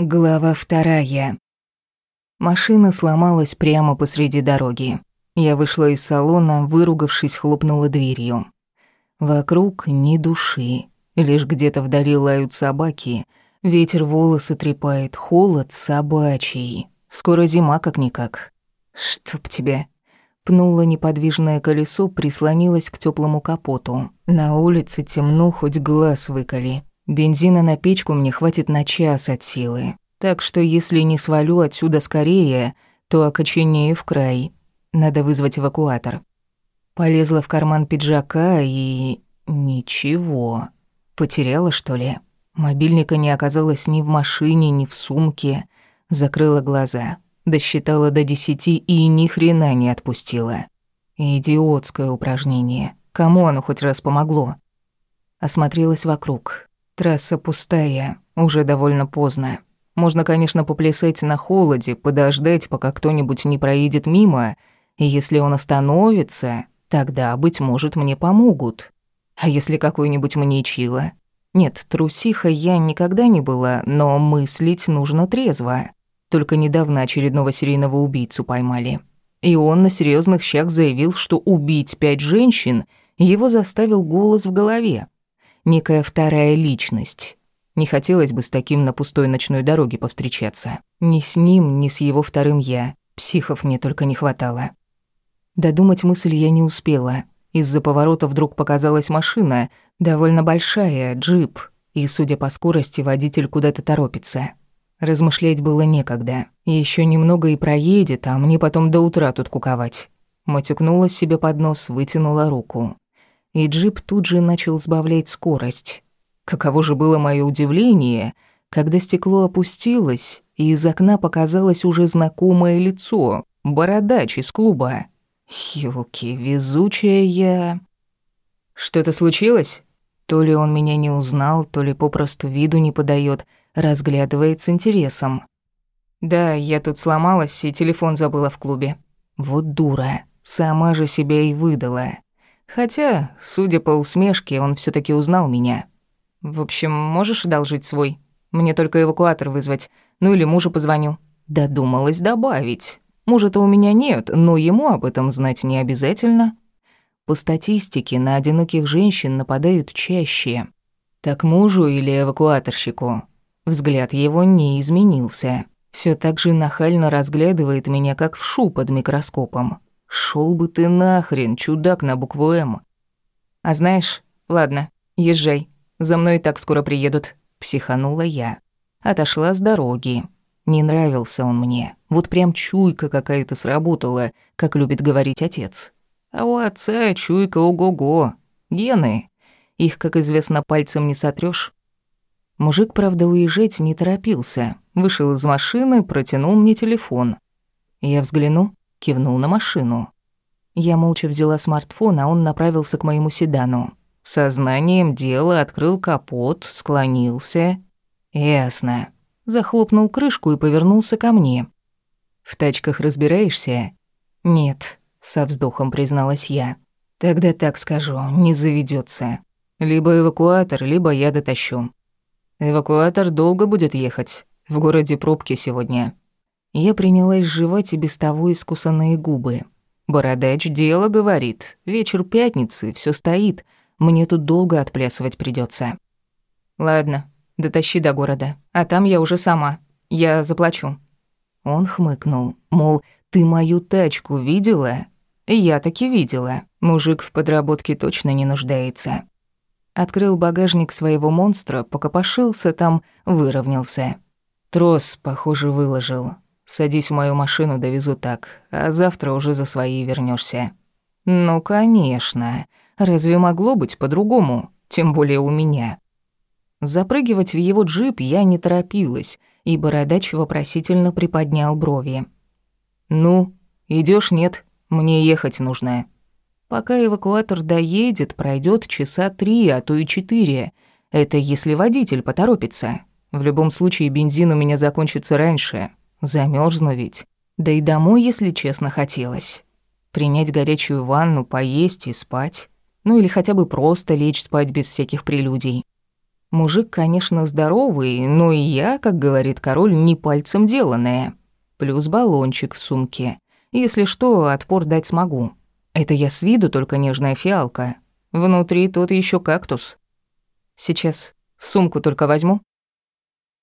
Глава вторая. Машина сломалась прямо посреди дороги. Я вышла из салона, выругавшись, хлопнула дверью. Вокруг ни души. Лишь где-то вдали лают собаки. Ветер волосы трепает, холод собачий. Скоро зима как-никак. Чтоб тебя. Пнула неподвижное колесо, прислонилась к теплому капоту. На улице темно, хоть глаз выколи. Бензина на печку мне хватит на час от силы. Так что если не свалю отсюда скорее, то окоченею в край. Надо вызвать эвакуатор. Полезла в карман пиджака и... Ничего. Потеряла, что ли? Мобильника не оказалось ни в машине, ни в сумке. Закрыла глаза. Досчитала до десяти и ни хрена не отпустила. Идиотское упражнение. Кому оно хоть раз помогло? Осмотрелась вокруг. Трасса пустая, уже довольно поздно. Можно, конечно, поплясать на холоде, подождать, пока кто-нибудь не проедет мимо, и если он остановится, тогда, быть может, мне помогут. А если какой-нибудь маньячила? Нет, трусиха я никогда не была, но мыслить нужно трезво. Только недавно очередного серийного убийцу поймали. И он на серьезных щах заявил, что убить пять женщин его заставил голос в голове некая вторая личность. Не хотелось бы с таким на пустой ночной дороге повстречаться. Ни с ним, ни с его вторым «я». Психов мне только не хватало. Додумать мысль я не успела. Из-за поворота вдруг показалась машина, довольно большая, джип, и, судя по скорости, водитель куда-то торопится. Размышлять было некогда. Еще немного и проедет, а мне потом до утра тут куковать. Матюкнула себе под нос, вытянула руку и джип тут же начал сбавлять скорость. Каково же было мое удивление, когда стекло опустилось, и из окна показалось уже знакомое лицо, бородач из клуба. Ёлки, везучая я. Что-то случилось? То ли он меня не узнал, то ли попросту виду не подает, разглядывает с интересом. Да, я тут сломалась и телефон забыла в клубе. Вот дура, сама же себя и выдала. Хотя, судя по усмешке, он все таки узнал меня. В общем, можешь одолжить свой? Мне только эвакуатор вызвать. Ну или мужу позвоню. Додумалась добавить. Мужа-то у меня нет, но ему об этом знать не обязательно. По статистике, на одиноких женщин нападают чаще. Так мужу или эвакуаторщику? Взгляд его не изменился. Все так же нахально разглядывает меня, как в шу под микроскопом. Шел бы ты нахрен, чудак на букву «М». А знаешь, ладно, езжай. За мной и так скоро приедут. Психанула я. Отошла с дороги. Не нравился он мне. Вот прям чуйка какая-то сработала, как любит говорить отец. А у отца чуйка ого-го. Гены. Их, как известно, пальцем не сотрёшь. Мужик, правда, уезжать не торопился. Вышел из машины, протянул мне телефон. Я взгляну, кивнул на машину. Я молча взяла смартфон, а он направился к моему седану. Сознанием дела открыл капот, склонился. Ясно. Захлопнул крышку и повернулся ко мне. В тачках разбираешься? Нет, со вздохом призналась я. Тогда так скажу, не заведется. Либо эвакуатор, либо я дотащу. Эвакуатор долго будет ехать. В городе пробки сегодня. Я принялась жевать и без того искусанные губы. Бородач дело говорит. Вечер пятницы, все стоит. Мне тут долго отплясывать придется. Ладно, дотащи до города, а там я уже сама. Я заплачу. Он хмыкнул, мол, ты мою тачку видела? Я таки видела. Мужик в подработке точно не нуждается. Открыл багажник своего монстра, покопошился там, выровнялся. Трос, похоже, выложил. Садись в мою машину, довезу так, а завтра уже за свои вернешься. Ну, конечно. Разве могло быть по-другому? Тем более у меня. Запрыгивать в его джип я не торопилась, и бородач вопросительно приподнял брови. «Ну, идешь нет? Мне ехать нужно». Пока эвакуатор доедет, пройдет часа три, а то и четыре. Это если водитель поторопится. В любом случае бензин у меня закончится раньше, Замерзну ведь. Да и домой, если честно, хотелось. Принять горячую ванну, поесть и спать. Ну или хотя бы просто лечь спать без всяких прелюдий. Мужик, конечно, здоровый, но и я, как говорит король, не пальцем деланная. Плюс баллончик в сумке. Если что, отпор дать смогу. Это я с виду только нежная фиалка. Внутри тот еще кактус. Сейчас сумку только возьму.